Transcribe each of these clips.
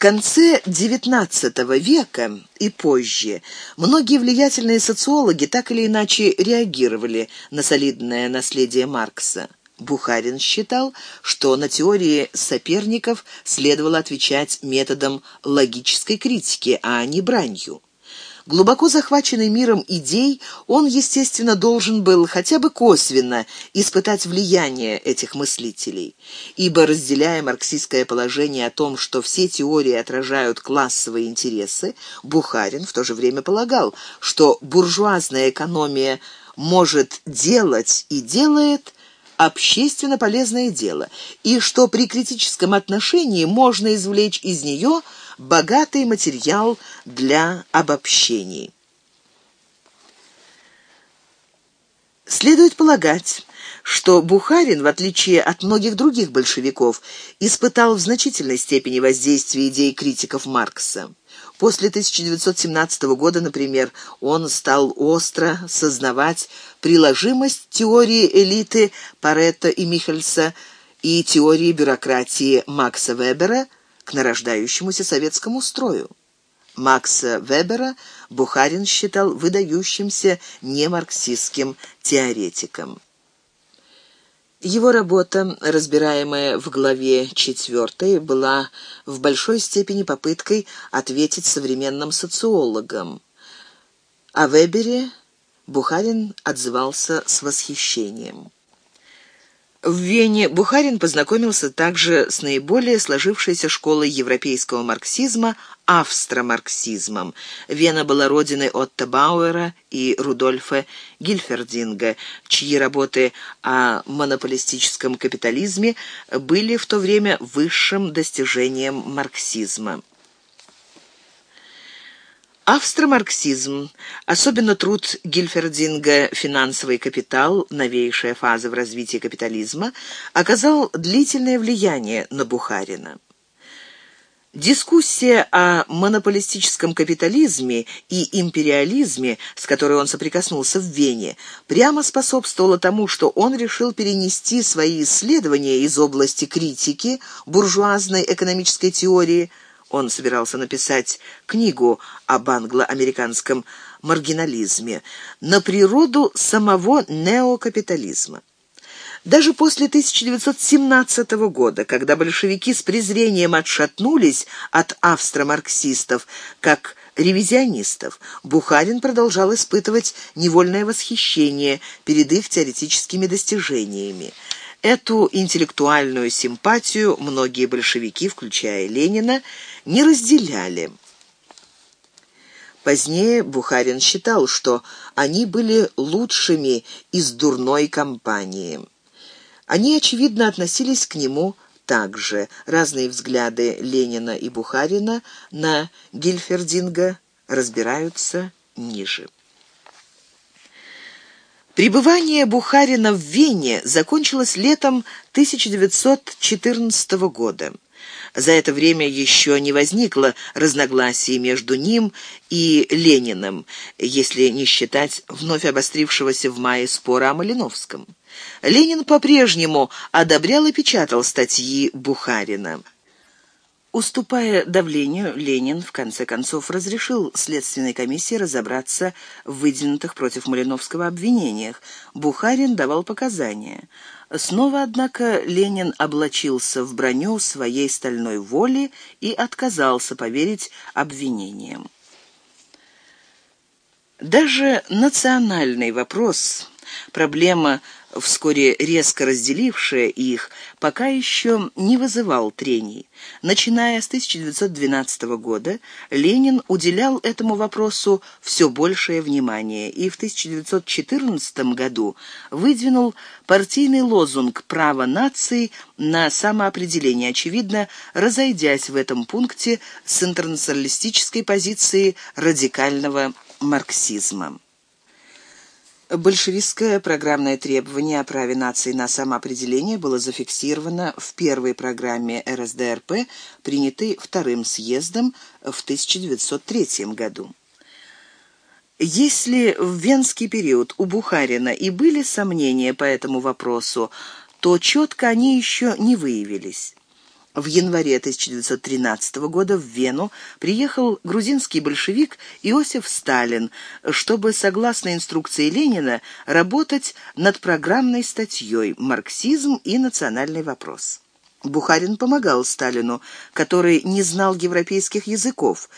конце XIX века и позже многие влиятельные социологи так или иначе реагировали на солидное наследие Маркса. Бухарин считал, что на теории соперников следовало отвечать методом логической критики, а не бранью. Глубоко захваченный миром идей, он, естественно, должен был хотя бы косвенно испытать влияние этих мыслителей. Ибо, разделяя марксистское положение о том, что все теории отражают классовые интересы, Бухарин в то же время полагал, что буржуазная экономия может делать и делает общественно полезное дело, и что при критическом отношении можно извлечь из нее – богатый материал для обобщений. Следует полагать, что Бухарин, в отличие от многих других большевиков, испытал в значительной степени воздействие идей критиков Маркса. После 1917 года, например, он стал остро сознавать приложимость теории элиты Паретта и Михельса и теории бюрократии Макса Вебера – к нарождающемуся советскому строю. Макса Вебера Бухарин считал выдающимся немарксистским теоретиком. Его работа, разбираемая в главе 4, была в большой степени попыткой ответить современным социологам. О Вебере Бухарин отзывался с восхищением. В Вене Бухарин познакомился также с наиболее сложившейся школой европейского марксизма австромарксизмом. Вена была родиной Отто Бауэра и Рудольфа Гильфердинга, чьи работы о монополистическом капитализме были в то время высшим достижением марксизма. Австромарксизм, особенно труд Гильфердинга «Финансовый капитал. Новейшая фаза в развитии капитализма», оказал длительное влияние на Бухарина. Дискуссия о монополистическом капитализме и империализме, с которой он соприкоснулся в Вене, прямо способствовала тому, что он решил перенести свои исследования из области критики буржуазной экономической теории – он собирался написать книгу об англо-американском маргинализме, на природу самого неокапитализма. Даже после 1917 года, когда большевики с презрением отшатнулись от австромарксистов, как ревизионистов, Бухарин продолжал испытывать невольное восхищение перед их теоретическими достижениями. Эту интеллектуальную симпатию многие большевики, включая Ленина, не разделяли. Позднее Бухарин считал, что они были лучшими из дурной компании. Они, очевидно, относились к нему также. Разные взгляды Ленина и Бухарина на Гильфердинга разбираются ниже. Пребывание Бухарина в Вене закончилось летом 1914 года. За это время еще не возникло разногласий между ним и Лениным, если не считать вновь обострившегося в мае спора о Малиновском. Ленин по-прежнему одобрял и печатал статьи Бухарина. Уступая давлению, Ленин в конце концов разрешил следственной комиссии разобраться в выдвинутых против Малиновского обвинениях. Бухарин давал показания. Снова, однако, Ленин облачился в броню своей стальной воли и отказался поверить обвинениям. Даже национальный вопрос, проблема вскоре резко разделившая их, пока еще не вызывал трений. Начиная с 1912 года, Ленин уделял этому вопросу все большее внимание и в 1914 году выдвинул партийный лозунг «Право нации на самоопределение», очевидно, разойдясь в этом пункте с интернационалистической позиции радикального марксизма. Большевистское программное требование о праве нации на самоопределение было зафиксировано в первой программе РСДРП, принятой Вторым съездом в 1903 году. Если в венский период у Бухарина и были сомнения по этому вопросу, то четко они еще не выявились. В январе 1913 года в Вену приехал грузинский большевик Иосиф Сталин, чтобы, согласно инструкции Ленина, работать над программной статьей «Марксизм и национальный вопрос». Бухарин помогал Сталину, который не знал европейских языков,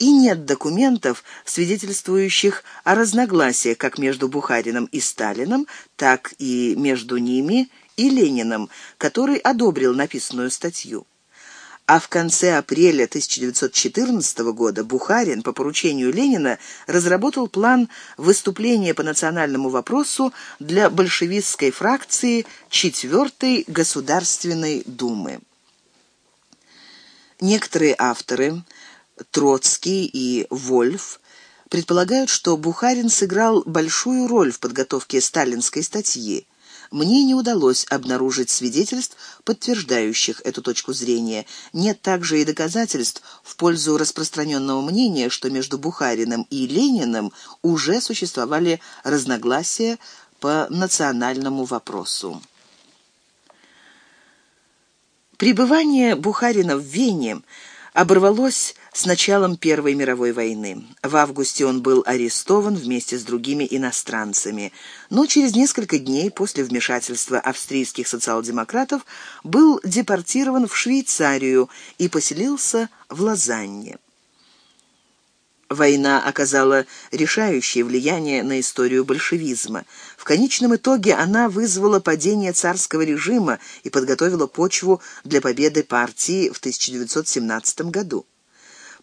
и нет документов, свидетельствующих о разногласиях как между Бухарином и Сталином, так и между ними и Лениным, который одобрил написанную статью. А в конце апреля 1914 года Бухарин по поручению Ленина разработал план выступления по национальному вопросу для большевистской фракции 4-й Государственной Думы. Некоторые авторы, Троцкий и Вольф, предполагают, что Бухарин сыграл большую роль в подготовке сталинской статьи – мне не удалось обнаружить свидетельств, подтверждающих эту точку зрения. Нет также и доказательств в пользу распространенного мнения, что между Бухариным и Лениным уже существовали разногласия по национальному вопросу. Пребывание Бухарина в Вене оборвалось с началом Первой мировой войны. В августе он был арестован вместе с другими иностранцами, но через несколько дней после вмешательства австрийских социал-демократов был депортирован в Швейцарию и поселился в Лозанне. Война оказала решающее влияние на историю большевизма. В конечном итоге она вызвала падение царского режима и подготовила почву для победы партии в 1917 году.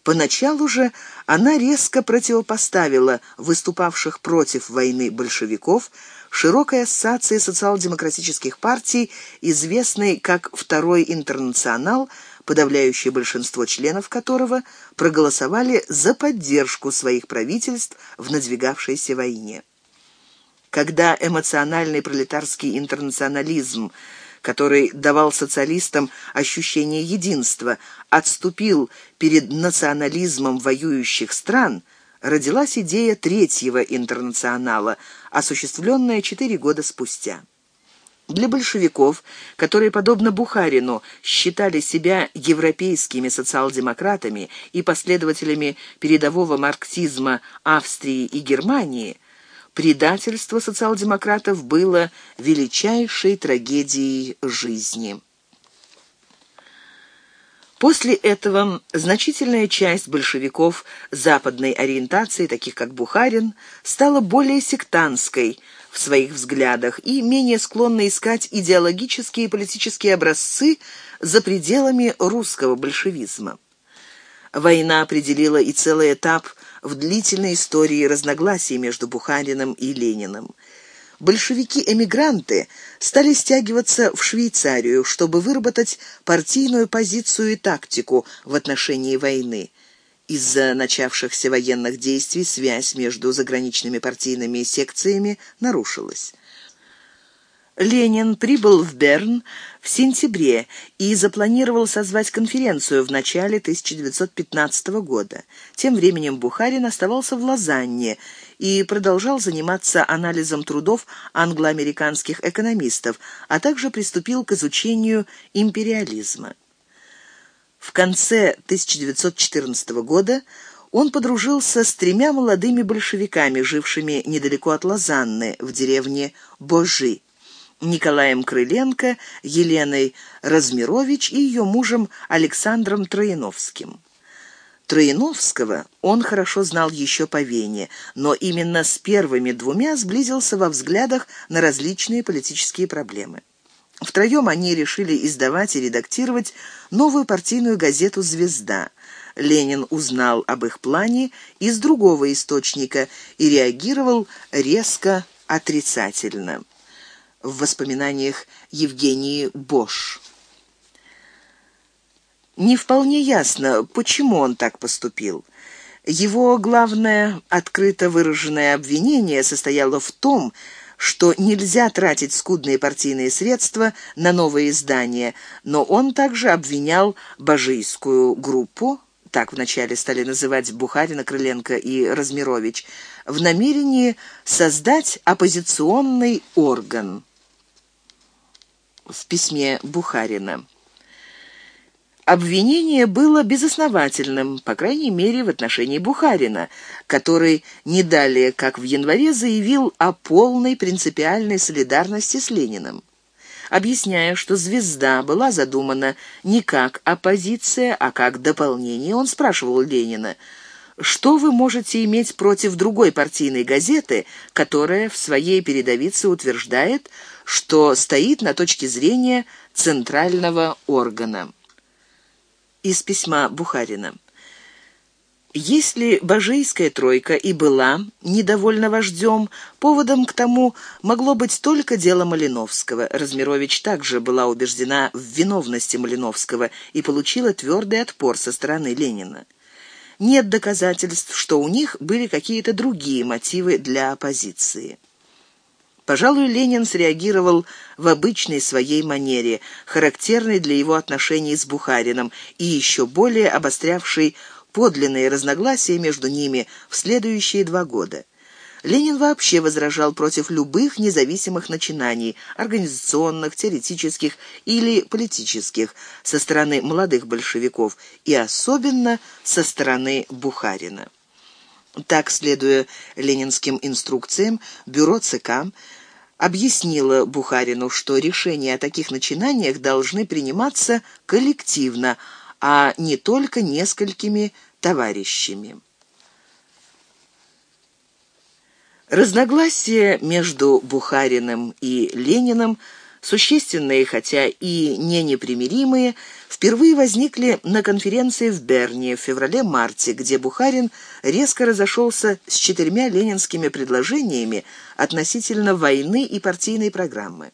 Поначалу же она резко противопоставила выступавших против войны большевиков широкой ассоциации социал-демократических партий, известной как «Второй интернационал», подавляющее большинство членов которого проголосовали за поддержку своих правительств в надвигавшейся войне. Когда эмоциональный пролетарский интернационализм, который давал социалистам ощущение единства, отступил перед национализмом воюющих стран, родилась идея третьего интернационала, осуществленная четыре года спустя. Для большевиков, которые, подобно Бухарину, считали себя европейскими социал-демократами и последователями передового марксизма Австрии и Германии, предательство социал-демократов было величайшей трагедией жизни. После этого значительная часть большевиков западной ориентации, таких как Бухарин, стала более сектантской – в своих взглядах и менее склонны искать идеологические и политические образцы за пределами русского большевизма. Война определила и целый этап в длительной истории разногласий между Бухариным и Лениным. Большевики-эмигранты стали стягиваться в Швейцарию, чтобы выработать партийную позицию и тактику в отношении войны. Из-за начавшихся военных действий связь между заграничными партийными секциями нарушилась. Ленин прибыл в Берн в сентябре и запланировал созвать конференцию в начале 1915 года. Тем временем Бухарин оставался в Лозанне и продолжал заниматься анализом трудов англо-американских экономистов, а также приступил к изучению империализма. В конце 1914 года он подружился с тремя молодыми большевиками, жившими недалеко от Лозанны, в деревне Божи. Николаем Крыленко, Еленой Размирович и ее мужем Александром Трояновским. Трояновского он хорошо знал еще по Вене, но именно с первыми двумя сблизился во взглядах на различные политические проблемы. Втроем они решили издавать и редактировать новую партийную газету «Звезда». Ленин узнал об их плане из другого источника и реагировал резко отрицательно. В воспоминаниях Евгении Бош. Не вполне ясно, почему он так поступил. Его главное открыто выраженное обвинение состояло в том, что нельзя тратить скудные партийные средства на новые издания, но он также обвинял божийскую группу, так вначале стали называть Бухарина, Крыленко и Размирович, в намерении создать оппозиционный орган. В письме Бухарина. Обвинение было безосновательным, по крайней мере, в отношении Бухарина, который не далее, как в январе, заявил о полной принципиальной солидарности с Лениным. Объясняя, что «Звезда» была задумана не как оппозиция, а как дополнение, он спрашивал Ленина, что вы можете иметь против другой партийной газеты, которая в своей передовице утверждает, что стоит на точке зрения центрального органа из письма Бухарина. Если Божийская тройка и была недовольна вождем, поводом к тому могло быть только дело Малиновского. Размирович также была убеждена в виновности Малиновского и получила твердый отпор со стороны Ленина. Нет доказательств, что у них были какие-то другие мотивы для оппозиции. Пожалуй, Ленин среагировал в обычной своей манере, характерной для его отношений с Бухарином и еще более обострявшей подлинные разногласия между ними в следующие два года. Ленин вообще возражал против любых независимых начинаний, организационных, теоретических или политических, со стороны молодых большевиков и особенно со стороны Бухарина. Так, следуя ленинским инструкциям, бюро ЦК объяснило Бухарину, что решения о таких начинаниях должны приниматься коллективно, а не только несколькими товарищами. Разногласия между Бухариным и Лениным – существенные, хотя и не непримиримые, впервые возникли на конференции в Берне в феврале-марте, где Бухарин резко разошелся с четырьмя ленинскими предложениями относительно войны и партийной программы.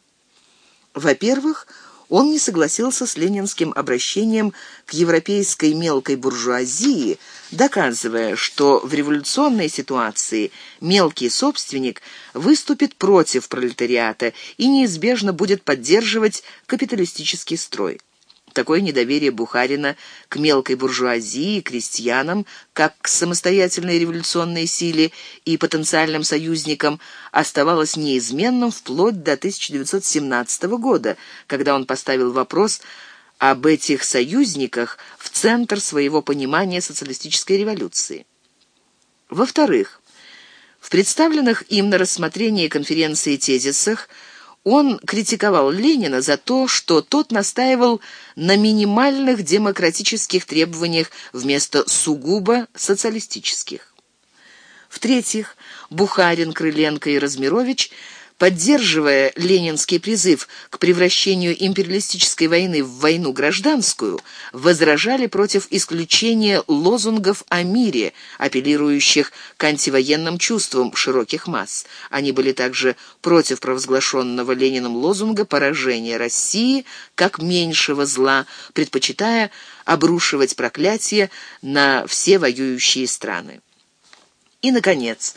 Во-первых, он не согласился с ленинским обращением к европейской мелкой буржуазии, доказывая, что в революционной ситуации мелкий собственник выступит против пролетариата и неизбежно будет поддерживать капиталистический строй. Такое недоверие Бухарина к мелкой буржуазии, крестьянам, как к самостоятельной революционной силе и потенциальным союзникам, оставалось неизменным вплоть до 1917 года, когда он поставил вопрос об этих союзниках в центр своего понимания социалистической революции. Во-вторых, в представленных им на рассмотрение конференции тезисах – он критиковал Ленина за то, что тот настаивал на минимальных демократических требованиях вместо сугубо социалистических. В-третьих, Бухарин, Крыленко и Размирович – поддерживая ленинский призыв к превращению империалистической войны в войну гражданскую, возражали против исключения лозунгов о мире, апеллирующих к антивоенным чувствам широких масс. Они были также против провозглашенного Лениным лозунга поражения России как меньшего зла, предпочитая обрушивать проклятие на все воюющие страны. И, наконец,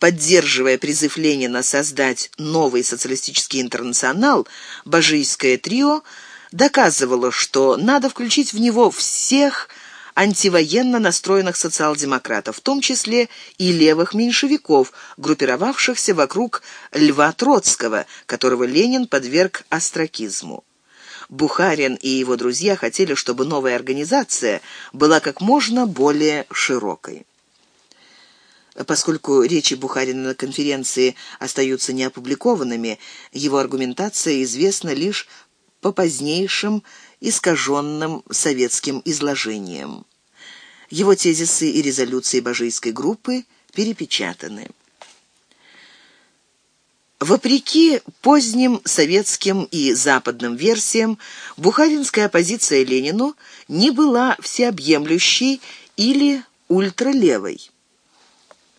поддерживая призыв Ленина создать новый социалистический интернационал, Бажийское трио доказывало, что надо включить в него всех антивоенно настроенных социал-демократов, в том числе и левых меньшевиков, группировавшихся вокруг Льва Троцкого, которого Ленин подверг остракизму. Бухарин и его друзья хотели, чтобы новая организация была как можно более широкой. Поскольку речи Бухарина на конференции остаются неопубликованными, его аргументация известна лишь по позднейшим искаженным советским изложениям. Его тезисы и резолюции Божийской группы перепечатаны. Вопреки поздним советским и западным версиям, бухаринская оппозиция Ленину не была всеобъемлющей или ультралевой.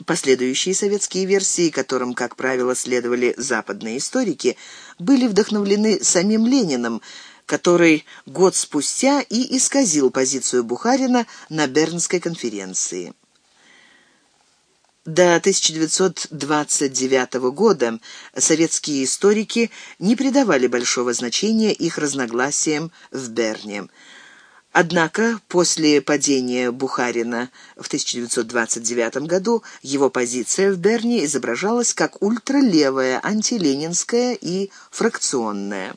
Последующие советские версии, которым, как правило, следовали западные историки, были вдохновлены самим Лениным, который год спустя и исказил позицию Бухарина на Бернской конференции. До 1929 года советские историки не придавали большого значения их разногласиям в Берне – Однако после падения Бухарина в 1929 году его позиция в Берне изображалась как ультралевая, антиленинская и фракционная.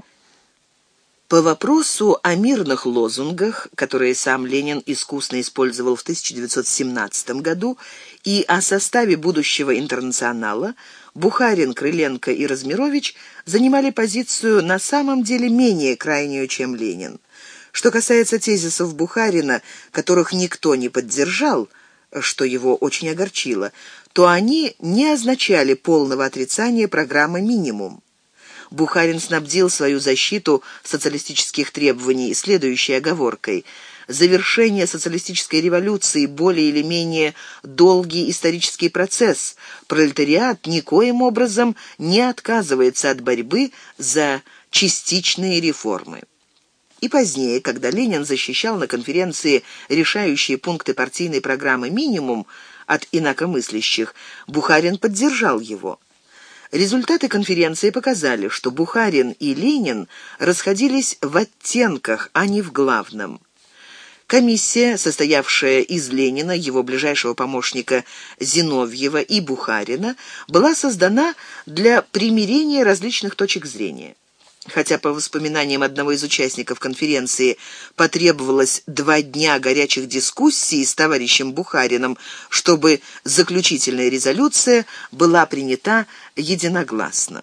По вопросу о мирных лозунгах, которые сам Ленин искусно использовал в 1917 году, и о составе будущего интернационала, Бухарин, Крыленко и Размирович занимали позицию на самом деле менее крайнюю, чем Ленин. Что касается тезисов Бухарина, которых никто не поддержал, что его очень огорчило, то они не означали полного отрицания программы «Минимум». Бухарин снабдил свою защиту социалистических требований следующей оговоркой – завершение социалистической революции более или менее долгий исторический процесс. Пролетариат никоим образом не отказывается от борьбы за частичные реформы. И позднее, когда Ленин защищал на конференции решающие пункты партийной программы «Минимум» от инакомыслящих, Бухарин поддержал его. Результаты конференции показали, что Бухарин и Ленин расходились в оттенках, а не в главном. Комиссия, состоявшая из Ленина, его ближайшего помощника Зиновьева и Бухарина, была создана для примирения различных точек зрения. Хотя, по воспоминаниям одного из участников конференции, потребовалось два дня горячих дискуссий с товарищем Бухарином, чтобы заключительная резолюция была принята единогласно.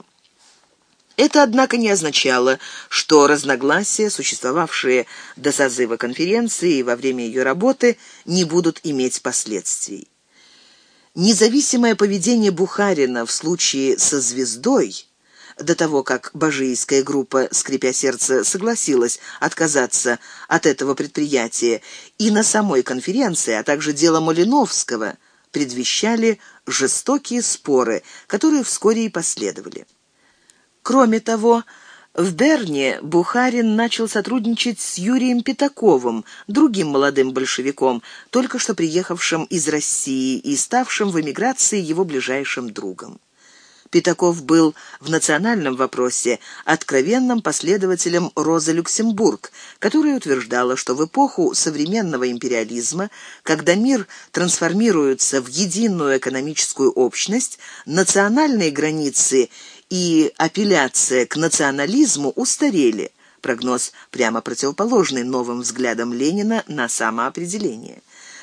Это, однако, не означало, что разногласия, существовавшие до созыва конференции и во время ее работы, не будут иметь последствий. Независимое поведение Бухарина в случае со «Звездой» до того, как бажийская группа, скрипя сердце, согласилась отказаться от этого предприятия, и на самой конференции, а также дело Малиновского, предвещали жестокие споры, которые вскоре и последовали. Кроме того, в Берне Бухарин начал сотрудничать с Юрием Пятаковым, другим молодым большевиком, только что приехавшим из России и ставшим в эмиграции его ближайшим другом. Пятаков был в национальном вопросе откровенным последователем Розы Люксембург, которая утверждала, что в эпоху современного империализма, когда мир трансформируется в единую экономическую общность, национальные границы и апелляция к национализму устарели. Прогноз прямо противоположный новым взглядам Ленина на самоопределение.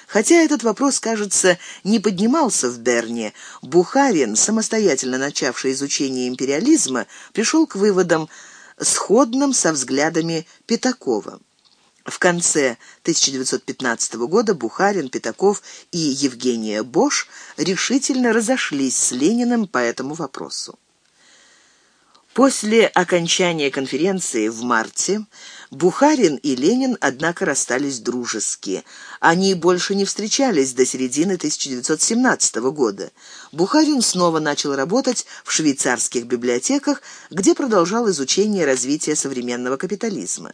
Хотя этот вопрос, кажется, не поднимался в Берне, Бухарин, самостоятельно начавший изучение империализма, пришел к выводам, сходным со взглядами Пятакова. В конце 1915 года Бухарин, Пятаков и Евгения Бош решительно разошлись с Лениным по этому вопросу. После окончания конференции в марте Бухарин и Ленин, однако, расстались дружески. Они больше не встречались до середины 1917 года. Бухарин снова начал работать в швейцарских библиотеках, где продолжал изучение развития современного капитализма.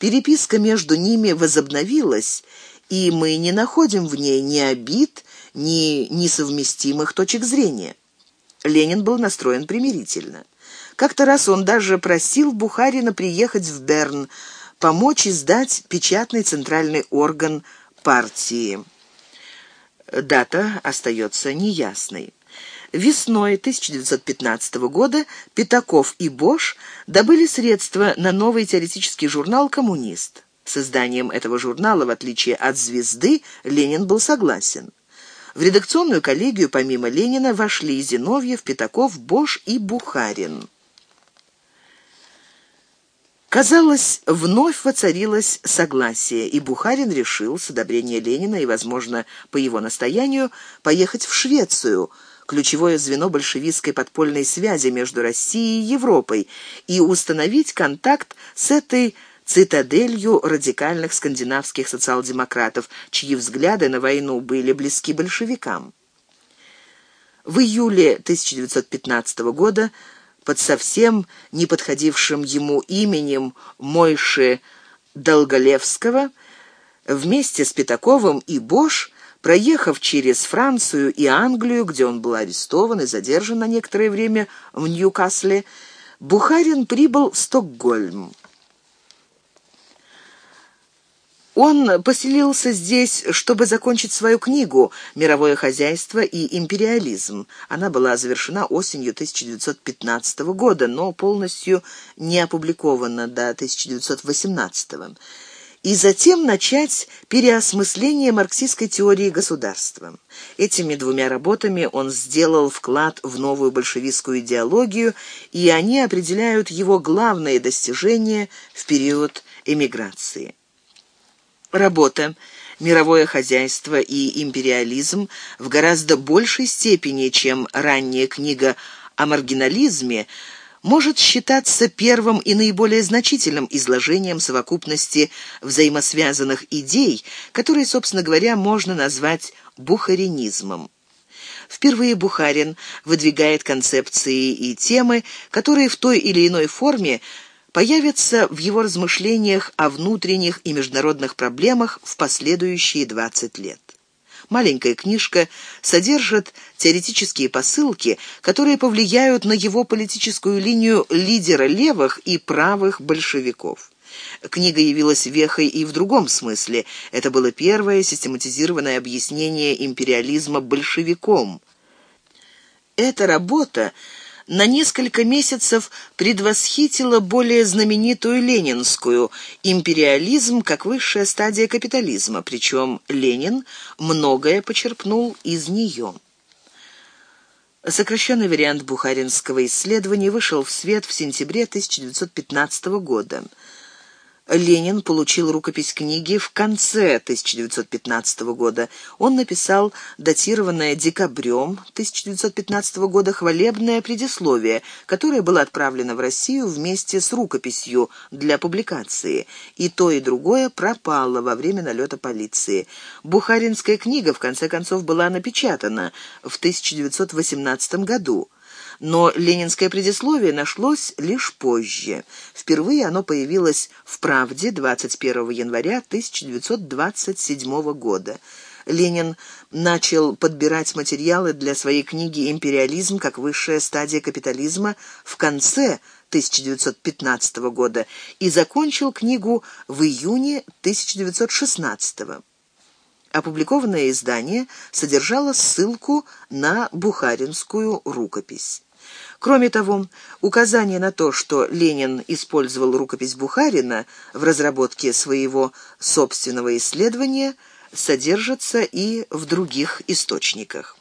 Переписка между ними возобновилась, и мы не находим в ней ни обид, ни несовместимых точек зрения. Ленин был настроен примирительно. Как-то раз он даже просил Бухарина приехать в Берн, помочь издать печатный центральный орган партии. Дата остается неясной. Весной 1915 года Пятаков и Бош добыли средства на новый теоретический журнал «Коммунист». С изданием этого журнала, в отличие от «Звезды», Ленин был согласен. В редакционную коллегию помимо Ленина вошли Зиновьев, Пятаков, Бош и Бухарин. Казалось, вновь воцарилось согласие, и Бухарин решил с одобрения Ленина и, возможно, по его настоянию, поехать в Швецию, ключевое звено большевистской подпольной связи между Россией и Европой, и установить контакт с этой цитаделью радикальных скандинавских социал-демократов, чьи взгляды на войну были близки большевикам. В июле 1915 года под совсем не подходившим ему именем Мойши Долголевского, вместе с Пятаковым и Бош, проехав через Францию и Англию, где он был арестован и задержан на некоторое время в Ньюкасле, Бухарин прибыл в Стокгольм. Он поселился здесь, чтобы закончить свою книгу «Мировое хозяйство и империализм». Она была завершена осенью 1915 года, но полностью не опубликована до 1918 года. И затем начать переосмысление марксистской теории государства. Этими двумя работами он сделал вклад в новую большевистскую идеологию, и они определяют его главные достижения в период эмиграции. Работа «Мировое хозяйство и империализм» в гораздо большей степени, чем ранняя книга о маргинализме, может считаться первым и наиболее значительным изложением совокупности взаимосвязанных идей, которые, собственно говоря, можно назвать бухаринизмом. Впервые Бухарин выдвигает концепции и темы, которые в той или иной форме появится в его размышлениях о внутренних и международных проблемах в последующие 20 лет. Маленькая книжка содержит теоретические посылки, которые повлияют на его политическую линию лидера левых и правых большевиков. Книга явилась вехой и в другом смысле. Это было первое систематизированное объяснение империализма большевиком. Эта работа на несколько месяцев предвосхитила более знаменитую ленинскую «Империализм как высшая стадия капитализма», причем Ленин многое почерпнул из нее. Сокращенный вариант бухаринского исследования вышел в свет в сентябре 1915 года. Ленин получил рукопись книги в конце 1915 года. Он написал датированное декабрем 1915 года хвалебное предисловие, которое было отправлено в Россию вместе с рукописью для публикации. И то, и другое пропало во время налета полиции. Бухаринская книга, в конце концов, была напечатана в 1918 году но ленинское предисловие нашлось лишь позже. Впервые оно появилось в «Правде» 21 января 1927 года. Ленин начал подбирать материалы для своей книги «Империализм как высшая стадия капитализма» в конце 1915 года и закончил книгу в июне 1916 года. Опубликованное издание содержало ссылку на бухаринскую рукопись. Кроме того, указание на то, что Ленин использовал рукопись Бухарина в разработке своего собственного исследования, содержится и в других источниках.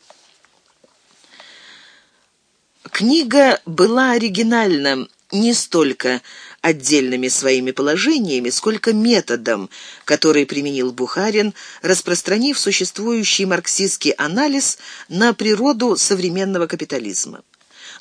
Книга была оригинальна не столько отдельными своими положениями, сколько методом, который применил Бухарин, распространив существующий марксистский анализ на природу современного капитализма.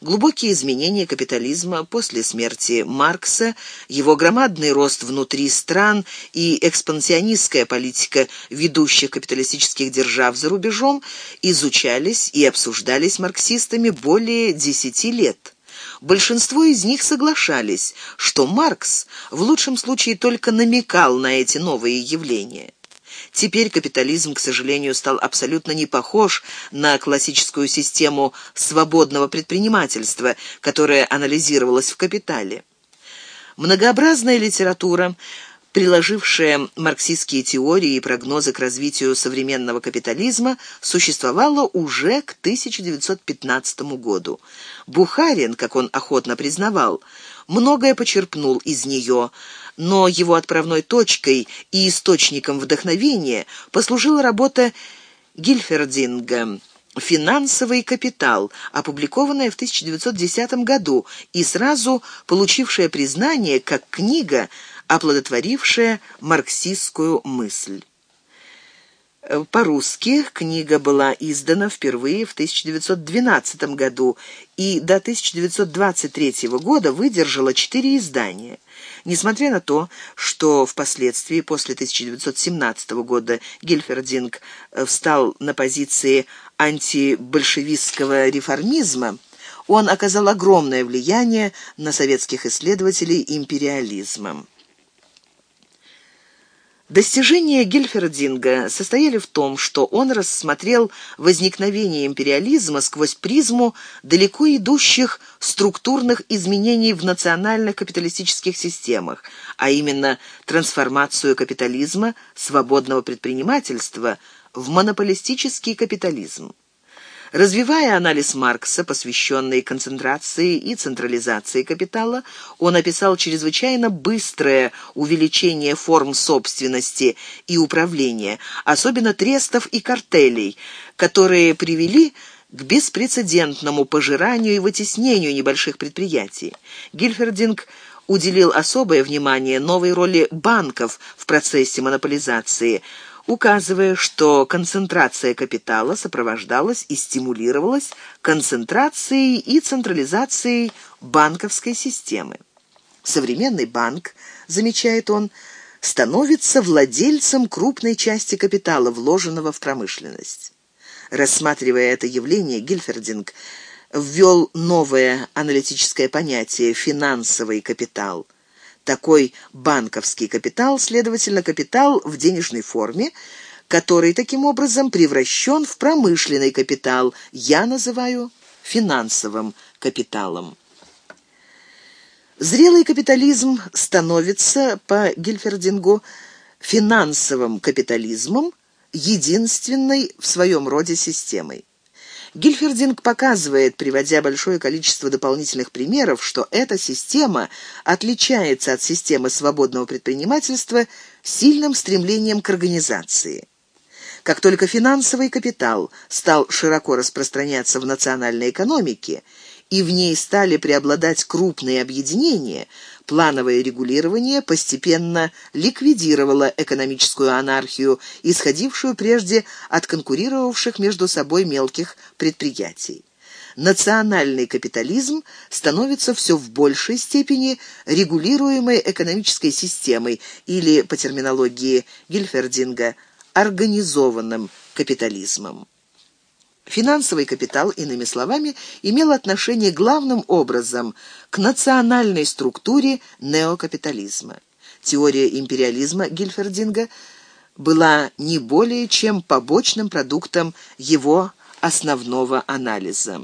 Глубокие изменения капитализма после смерти Маркса, его громадный рост внутри стран и экспансионистская политика ведущих капиталистических держав за рубежом изучались и обсуждались марксистами более десяти лет. Большинство из них соглашались, что Маркс в лучшем случае только намекал на эти новые явления. Теперь капитализм, к сожалению, стал абсолютно не похож на классическую систему свободного предпринимательства, которая анализировалась в «Капитале». Многообразная литература приложившая марксистские теории и прогнозы к развитию современного капитализма, существовала уже к 1915 году. Бухарин, как он охотно признавал, многое почерпнул из нее, но его отправной точкой и источником вдохновения послужила работа Гильфердинга «Финансовый капитал», опубликованная в 1910 году и сразу получившая признание как книга, оплодотворившая марксистскую мысль. По-русски книга была издана впервые в 1912 году и до 1923 года выдержала четыре издания. Несмотря на то, что впоследствии, после 1917 года, Гильфердинг э, встал на позиции антибольшевистского реформизма, он оказал огромное влияние на советских исследователей империализма. Достижения Гельфердинга состояли в том, что он рассмотрел возникновение империализма сквозь призму далеко идущих структурных изменений в национальных капиталистических системах, а именно трансформацию капитализма, свободного предпринимательства в монополистический капитализм. Развивая анализ Маркса, посвященный концентрации и централизации капитала, он описал чрезвычайно быстрое увеличение форм собственности и управления, особенно трестов и картелей, которые привели к беспрецедентному пожиранию и вытеснению небольших предприятий. Гильфердинг уделил особое внимание новой роли банков в процессе монополизации – указывая, что концентрация капитала сопровождалась и стимулировалась концентрацией и централизацией банковской системы. Современный банк, замечает он, становится владельцем крупной части капитала, вложенного в промышленность. Рассматривая это явление, Гильфердинг ввел новое аналитическое понятие «финансовый капитал», такой банковский капитал, следовательно, капитал в денежной форме, который таким образом превращен в промышленный капитал, я называю финансовым капиталом. Зрелый капитализм становится, по Гильфердингу, финансовым капитализмом, единственной в своем роде системой. Гильфердинг показывает, приводя большое количество дополнительных примеров, что эта система отличается от системы свободного предпринимательства сильным стремлением к организации. Как только финансовый капитал стал широко распространяться в национальной экономике, и в ней стали преобладать крупные объединения, плановое регулирование постепенно ликвидировало экономическую анархию, исходившую прежде от конкурировавших между собой мелких предприятий. Национальный капитализм становится все в большей степени регулируемой экономической системой или, по терминологии Гильфердинга, организованным капитализмом. Финансовый капитал, иными словами, имел отношение главным образом к национальной структуре неокапитализма. Теория империализма Гильфердинга была не более чем побочным продуктом его основного анализа.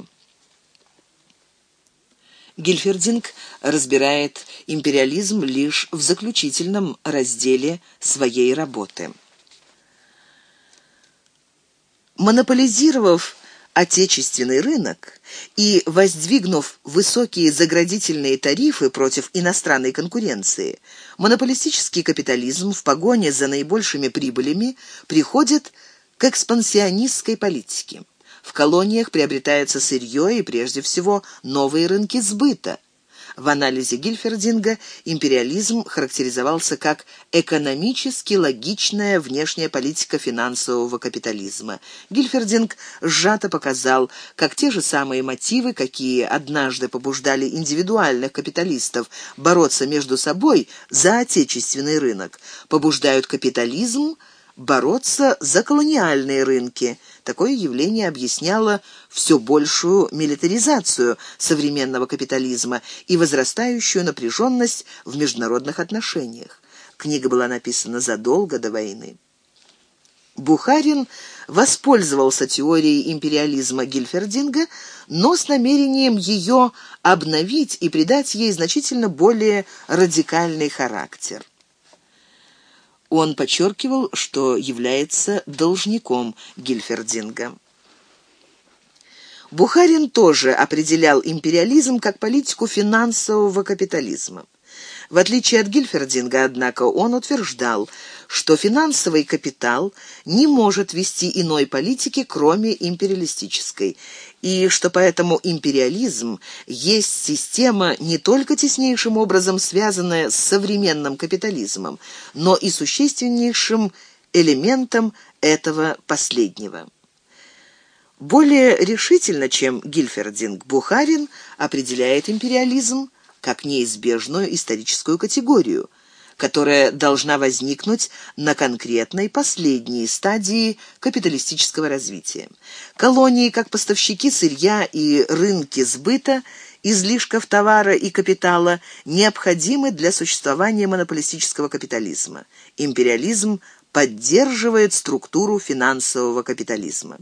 Гильфердинг разбирает империализм лишь в заключительном разделе своей работы. Монополизировав отечественный рынок и воздвигнув высокие заградительные тарифы против иностранной конкуренции, монополистический капитализм в погоне за наибольшими прибылями приходит к экспансионистской политике. В колониях приобретается сырье и, прежде всего, новые рынки сбыта – в анализе Гильфердинга империализм характеризовался как экономически логичная внешняя политика финансового капитализма. Гильфердинг сжато показал, как те же самые мотивы, какие однажды побуждали индивидуальных капиталистов бороться между собой за отечественный рынок, побуждают капитализм бороться за колониальные рынки. Такое явление объясняло все большую милитаризацию современного капитализма и возрастающую напряженность в международных отношениях. Книга была написана задолго до войны. Бухарин воспользовался теорией империализма Гильфердинга, но с намерением ее обновить и придать ей значительно более радикальный характер. Он подчеркивал, что является должником Гильфердинга. Бухарин тоже определял империализм как политику финансового капитализма. В отличие от Гильфердинга, однако, он утверждал, что финансовый капитал не может вести иной политики, кроме империалистической, и что поэтому империализм есть система не только теснейшим образом связанная с современным капитализмом, но и существеннейшим элементом этого последнего. Более решительно, чем Гильфердинг, Бухарин определяет империализм как неизбежную историческую категорию, которая должна возникнуть на конкретной последней стадии капиталистического развития. Колонии, как поставщики сырья и рынки сбыта, излишков товара и капитала необходимы для существования монополистического капитализма. Империализм поддерживает структуру финансового капитализма.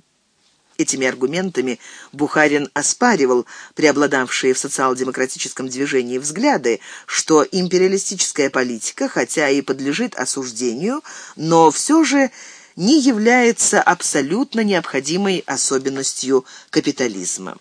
Этими аргументами Бухарин оспаривал преобладавшие в социал-демократическом движении взгляды, что империалистическая политика, хотя и подлежит осуждению, но все же не является абсолютно необходимой особенностью капитализма.